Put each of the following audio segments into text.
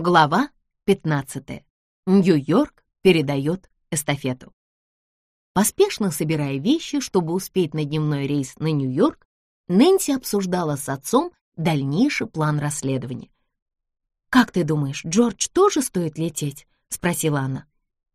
Глава 15. Нью-Йорк передает эстафету. Поспешно собирая вещи, чтобы успеть на дневной рейс на Нью-Йорк, Нэнси обсуждала с отцом дальнейший план расследования. «Как ты думаешь, Джордж тоже стоит лететь?» — спросила она.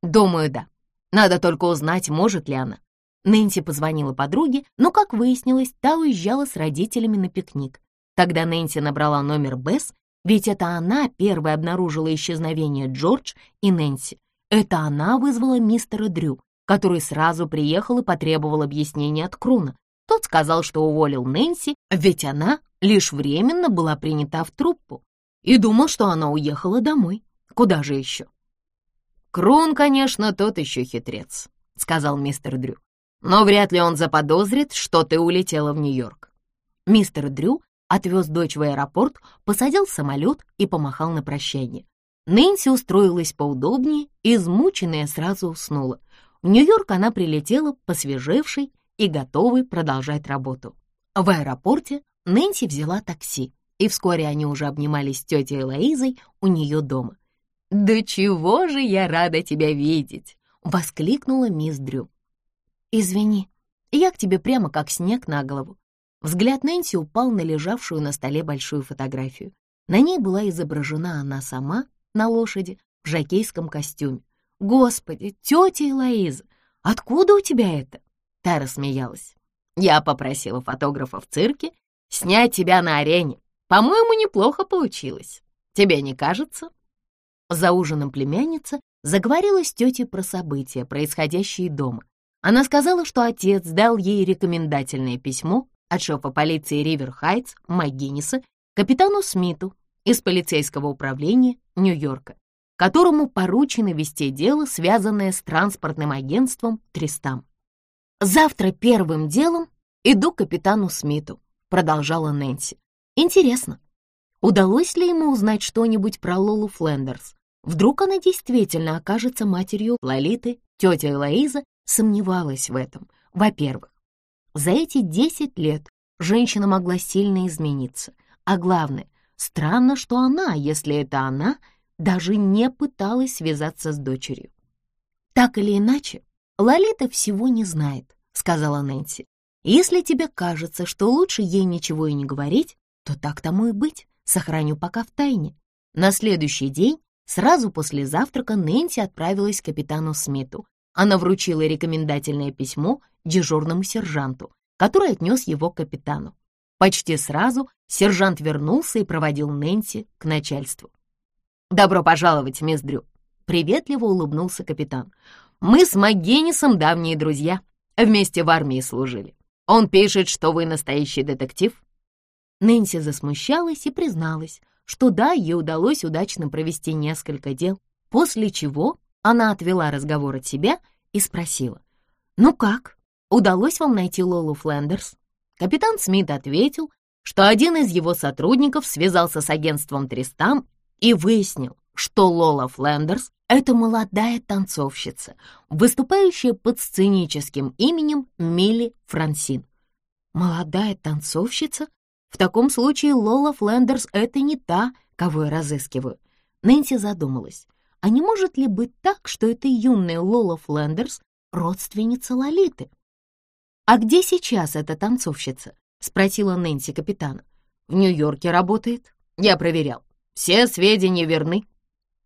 «Думаю, да. Надо только узнать, может ли она». Нэнси позвонила подруге, но, как выяснилось, та уезжала с родителями на пикник. Тогда Нэнси набрала номер Бесс ведь это она первой обнаружила исчезновение Джордж и Нэнси. Это она вызвала мистера Дрю, который сразу приехал и потребовал объяснения от Круна. Тот сказал, что уволил Нэнси, ведь она лишь временно была принята в труппу и думал, что она уехала домой. Куда же еще? «Крун, конечно, тот еще хитрец», — сказал мистер Дрю. «Но вряд ли он заподозрит, что ты улетела в Нью-Йорк». Мистер Дрю отвез дочь в аэропорт, посадил самолет и помахал на прощание. Нэнси устроилась поудобнее измученная, сразу уснула. В Нью-Йорк она прилетела посвежевшей и готовой продолжать работу. В аэропорте Нэнси взяла такси, и вскоре они уже обнимались с тетей Лоизой у нее дома. «Да чего же я рада тебя видеть!» — воскликнула мисс Дрю. «Извини, я к тебе прямо как снег на голову. Взгляд Нэнси упал на лежавшую на столе большую фотографию. На ней была изображена она сама на лошади в жакейском костюме. «Господи, тетя Элоиза, откуда у тебя это?» Та рассмеялась. «Я попросила фотографа в цирке снять тебя на арене. По-моему, неплохо получилось. Тебе не кажется?» За ужином племянница заговорила с тетей про события, происходящие дома. Она сказала, что отец дал ей рекомендательное письмо от шефа полиции Ривер-Хайтс МакГинниса капитану Смиту из полицейского управления Нью-Йорка, которому поручено вести дело, связанное с транспортным агентством Тристам. «Завтра первым делом иду к капитану Смиту», — продолжала Нэнси. «Интересно, удалось ли ему узнать что-нибудь про Лолу Флендерс? Вдруг она действительно окажется матерью Лолиты, тетя Элоиза сомневалась в этом. Во-первых, за эти 10 лет женщина могла сильно измениться. А главное, странно, что она, если это она, даже не пыталась связаться с дочерью. «Так или иначе, Лолита всего не знает», — сказала Нэнси. «Если тебе кажется, что лучше ей ничего и не говорить, то так тому и быть, сохраню пока в тайне». На следующий день, сразу после завтрака, Нэнси отправилась к капитану Смиту. Она вручила рекомендательное письмо дежурному сержанту, который отнес его к капитану. Почти сразу сержант вернулся и проводил Нэнси к начальству. «Добро пожаловать, мисс Дрю!» — приветливо улыбнулся капитан. «Мы с МакГеннисом давние друзья, вместе в армии служили. Он пишет, что вы настоящий детектив». Нэнси засмущалась и призналась, что да, ей удалось удачно провести несколько дел, после чего она отвела разговор от себя и спросила, «Ну как, удалось вам найти Лолу Флендерс?» Капитан Смит ответил, что один из его сотрудников связался с агентством Тристам и выяснил, что Лола Флендерс — это молодая танцовщица, выступающая под сценическим именем Милли Франсин. Молодая танцовщица? В таком случае Лола Флендерс — это не та, кого я разыскиваю. Нэнси задумалась, а не может ли быть так, что это юная Лола Флендерс — родственница Лолиты? «А где сейчас эта танцовщица?» — спросила Нэнси капитана. «В Нью-Йорке работает. Я проверял. Все сведения верны».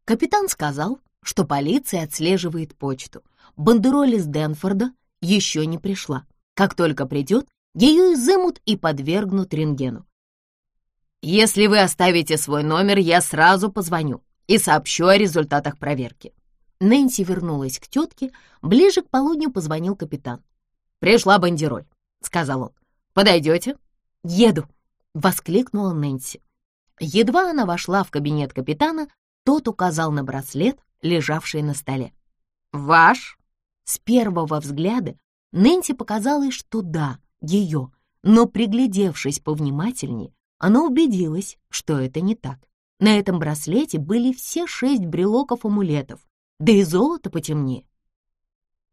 Капитан сказал, что полиция отслеживает почту. Бандероль из Денфорда еще не пришла. Как только придет, ее изымут и подвергнут рентгену. «Если вы оставите свой номер, я сразу позвоню и сообщу о результатах проверки». Нэнси вернулась к тетке. Ближе к полудню позвонил капитан. «Пришла бандероль», — сказал он. «Подойдете?» «Еду», — воскликнула Нэнси. Едва она вошла в кабинет капитана, тот указал на браслет, лежавший на столе. «Ваш?» С первого взгляда Нэнси показалось, что да, ее, но, приглядевшись повнимательнее, она убедилась, что это не так. На этом браслете были все шесть брелоков-амулетов, да и золото потемнее.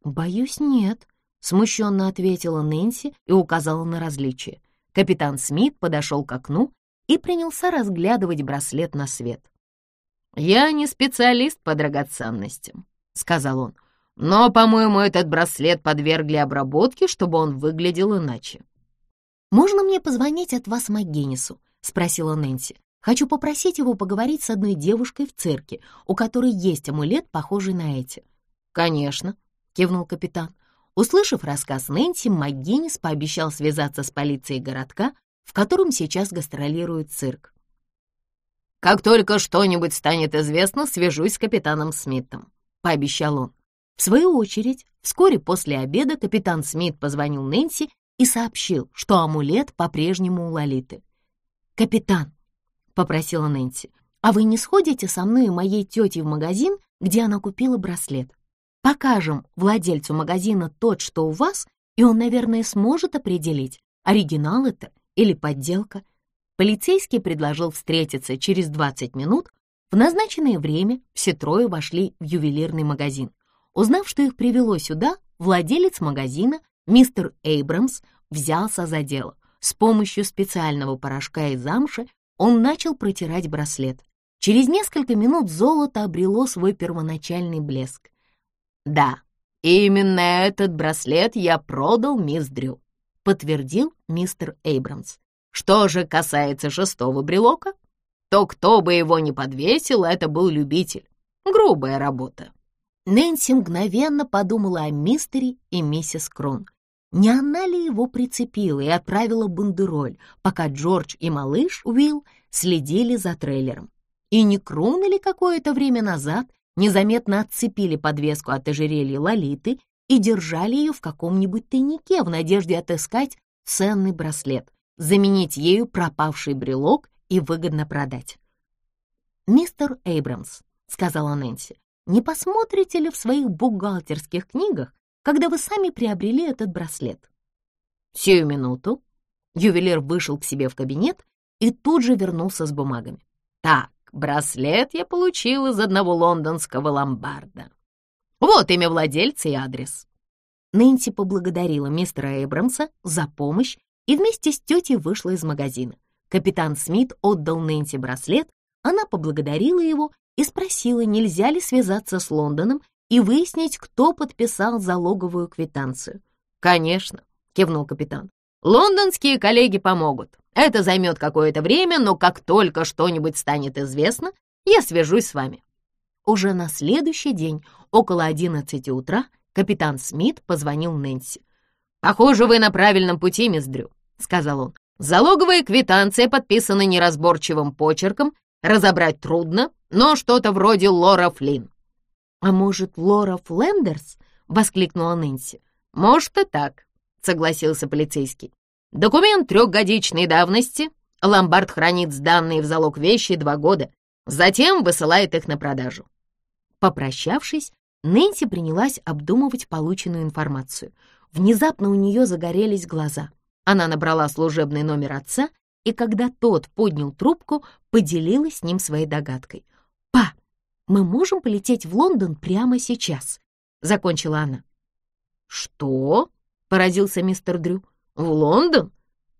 «Боюсь, нет», Смущенно ответила Нэнси и указала на различие. Капитан Смит подошел к окну и принялся разглядывать браслет на свет. «Я не специалист по драгоценностям», — сказал он. «Но, по-моему, этот браслет подвергли обработке, чтобы он выглядел иначе». «Можно мне позвонить от вас Макгеннису?» — спросила Нэнси. «Хочу попросить его поговорить с одной девушкой в цирке, у которой есть амулет, похожий на эти». «Конечно», — кивнул капитан. Услышав рассказ Нэнси, МакГиннис пообещал связаться с полицией городка, в котором сейчас гастролирует цирк. «Как только что-нибудь станет известно, свяжусь с капитаном Смитом», — пообещал он. В свою очередь, вскоре после обеда капитан Смит позвонил Нэнси и сообщил, что амулет по-прежнему у Лолиты. «Капитан», — попросила Нэнси, «а вы не сходите со мной и моей тетей в магазин, где она купила браслет? Покажем владельцу магазина тот, что у вас, и он, наверное, сможет определить, оригинал это или подделка». Полицейский предложил встретиться через 20 минут. В назначенное время все трое вошли в ювелирный магазин. Узнав, что их привело сюда, владелец магазина Мистер Эйбрамс взялся за дело. С помощью специального порошка из замши он начал протирать браслет. Через несколько минут золото обрело свой первоначальный блеск. «Да, именно этот браслет я продал мисс Дрю», подтвердил мистер Эйбрамс. «Что же касается шестого брелока, то кто бы его ни подвесил, это был любитель. Грубая работа». Нэнси мгновенно подумала о мистере и миссис Крон. Не она ли его прицепила и отправила бандероль, пока Джордж и малыш Уилл следили за трейлером? И не Круны ли какое-то время назад незаметно отцепили подвеску от ожерелья Лолиты и держали ее в каком-нибудь тайнике в надежде отыскать ценный браслет, заменить ею пропавший брелок и выгодно продать? «Мистер Эйбрамс», — сказала Нэнси, — «не посмотрите ли в своих бухгалтерских книгах, когда вы сами приобрели этот браслет?» Сию минуту ювелир вышел к себе в кабинет и тут же вернулся с бумагами. «Так, браслет я получил из одного лондонского ломбарда. Вот имя владельца и адрес». Нэнси поблагодарила мистера Эйбрамса за помощь и вместе с тетей вышла из магазина. Капитан Смит отдал Нэнси браслет, она поблагодарила его и спросила, нельзя ли связаться с Лондоном и выяснить, кто подписал залоговую квитанцию. «Конечно», — кивнул капитан. «Лондонские коллеги помогут. Это займет какое-то время, но как только что-нибудь станет известно, я свяжусь с вами». Уже на следующий день, около одиннадцати утра, капитан Смит позвонил Нэнси. «Похоже, вы на правильном пути, мисс Дрю», — сказал он. «Залоговая квитанция подписана неразборчивым почерком, разобрать трудно, но что-то вроде Лора Флинн. «А может, Лора Флендерс?» — воскликнула Нэнси. «Может и так», — согласился полицейский. «Документ трехгодичной давности. Ломбард хранит сданные в залог вещи два года, затем высылает их на продажу». Попрощавшись, Нэнси принялась обдумывать полученную информацию. Внезапно у нее загорелись глаза. Она набрала служебный номер отца, и когда тот поднял трубку, поделилась с ним своей догадкой. «Па, мы можем полететь в Лондон прямо сейчас», — закончила она. «Что?» — поразился мистер Дрю. «В Лондон?»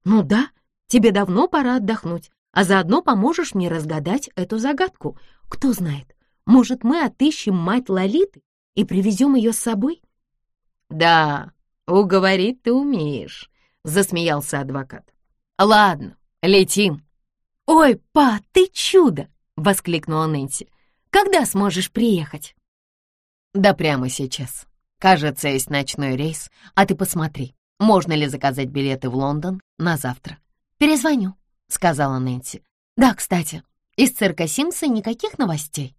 «Ну да, тебе давно пора отдохнуть, а заодно поможешь мне разгадать эту загадку. Кто знает, может, мы отыщем мать Лолиты и привезем ее с собой?» «Да, уговорить ты умеешь», — засмеялся адвокат. «Ладно, летим». «Ой, па, ты чудо!» — воскликнула Нэнси. Когда сможешь приехать?» «Да прямо сейчас. Кажется, есть ночной рейс. А ты посмотри, можно ли заказать билеты в Лондон на завтра?» «Перезвоню», — сказала Нэнси. «Да, кстати, из цирка Симса никаких новостей».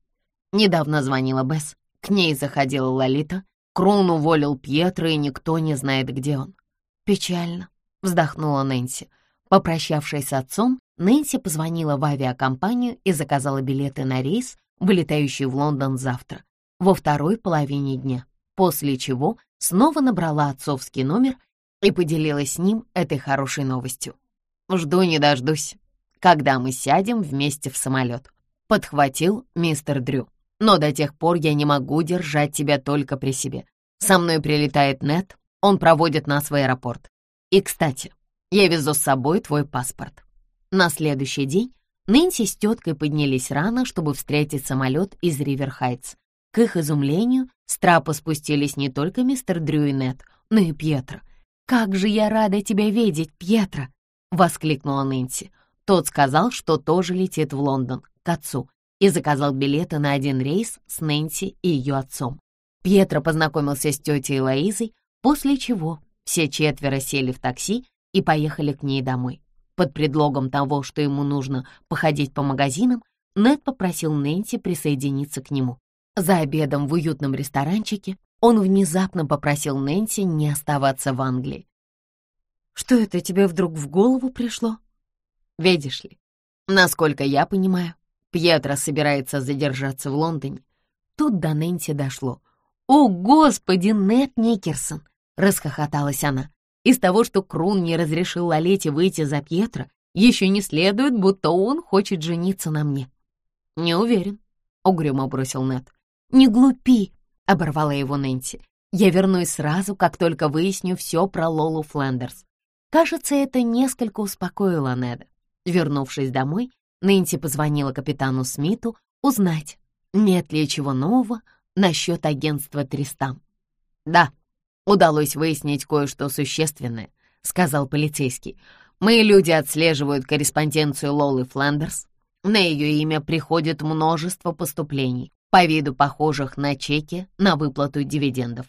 Недавно звонила Бесс. К ней заходила Лолита. Крон уволил Пьетро, и никто не знает, где он. «Печально», — вздохнула Нэнси. Попрощавшись с отцом, Нэнси позвонила в авиакомпанию и заказала билеты на рейс вылетающий в Лондон завтра, во второй половине дня, после чего снова набрала отцовский номер и поделилась с ним этой хорошей новостью. «Жду не дождусь, когда мы сядем вместе в самолет», — подхватил мистер Дрю. «Но до тех пор я не могу держать тебя только при себе. Со мной прилетает Нет, он проводит нас в аэропорт. И, кстати, я везу с собой твой паспорт». На следующий день Нэнси с теткой поднялись рано, чтобы встретить самолет из Риверхайтс. К их изумлению, с трапа спустились не только мистер Дрю и Нет, но и Пьетро. «Как же я рада тебя видеть, Пьетро!» — воскликнула Нэнси. Тот сказал, что тоже летит в Лондон, к отцу, и заказал билеты на один рейс с Нэнси и ее отцом. Пьетро познакомился с тетей Лоизой, после чего все четверо сели в такси и поехали к ней домой. Под предлогом того, что ему нужно походить по магазинам, Нед попросил Нэнси присоединиться к нему. За обедом в уютном ресторанчике он внезапно попросил Нэнси не оставаться в Англии. «Что это тебе вдруг в голову пришло?» «Видишь ли, насколько я понимаю, Пьетро собирается задержаться в Лондоне». Тут до Нэнси дошло. «О, господи, Нед Никерсон!» — расхохоталась она. «Из того, что Крун не разрешил Лолете выйти за Пьетро, еще не следует, будто он хочет жениться на мне». «Не уверен», — угрюмо бросил Нед. «Не глупи!» — оборвала его Нэнси. «Я вернусь сразу, как только выясню все про Лолу Флендерс». Кажется, это несколько успокоило Неда. Вернувшись домой, Нэнси позвонила капитану Смиту узнать, нет ли чего нового насчет агентства Тристам. «Да, удалось выяснить кое-что существенное», — сказал полицейский. «Мои люди отслеживают корреспонденцию Лолы Флендерс. На ее имя приходит множество поступлений по виду похожих на чеки на выплату дивидендов.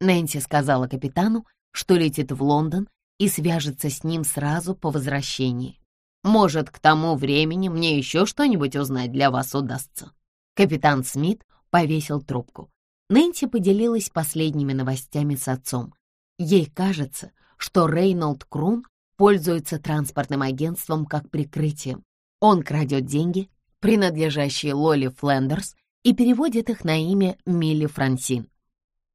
Нэнси сказала капитану, что летит в Лондон и свяжется с ним сразу по возвращении. Может, к тому времени мне еще что-нибудь узнать для вас удастся. Капитан Смит повесил трубку. Нэнси поделилась последними новостями с отцом. Ей кажется, что Рейнольд Крун пользуется транспортным агентством как прикрытием. Он крадет деньги, принадлежащие Лоли Флендерс, и переводит их на имя Милли Франсин.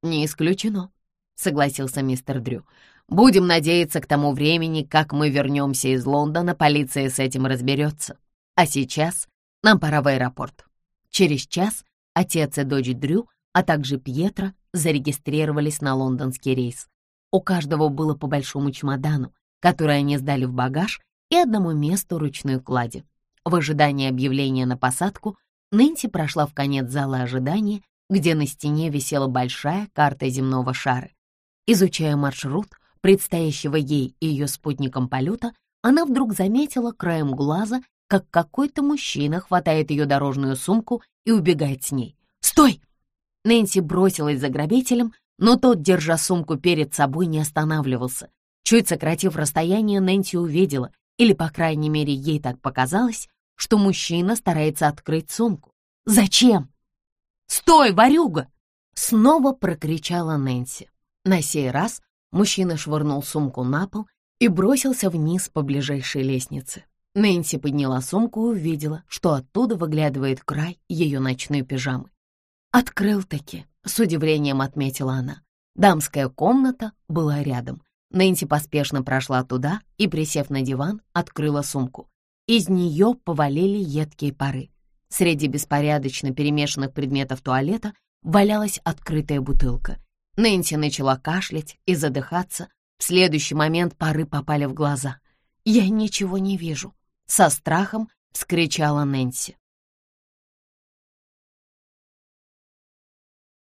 «Не исключено», — согласился мистер Дрю. «Будем надеяться, к тому времени, как мы вернемся из Лондона, полиция с этим разберется. А сейчас нам пора в аэропорт». Через час отец и дочь Дрю, а также Пьетро зарегистрировались на лондонский рейс. У каждого было по большому чемодану, который они сдали в багаж, и одному месту ручной клади. В ожидании объявления на посадку Нэнси прошла в конец зала ожидания, где на стене висела большая карта земного шара. Изучая маршрут, предстоящего ей и ее спутникам полета, она вдруг заметила краем глаза, как какой-то мужчина хватает ее дорожную сумку и убегает с ней. «Стой!» Нэнси бросилась за грабителем, но тот, держа сумку перед собой, не останавливался. Чуть сократив расстояние, Нэнси увидела, или, по крайней мере, ей так показалось, что мужчина старается открыть сумку. «Зачем?» «Стой, ворюга!» Снова прокричала Нэнси. На сей раз мужчина швырнул сумку на пол и бросился вниз по ближайшей лестнице. Нэнси подняла сумку и увидела, что оттуда выглядывает край ее ночной пижамы. «Открыл-таки», — с удивлением отметила она. Дамская комната была рядом. Нэнси поспешно прошла туда и, присев на диван, открыла сумку. Из нее повалили едкие пары. Среди беспорядочно перемешанных предметов туалета валялась открытая бутылка. Нэнси начала кашлять и задыхаться. В следующий момент пары попали в глаза. «Я ничего не вижу», — со страхом вскричала Нэнси.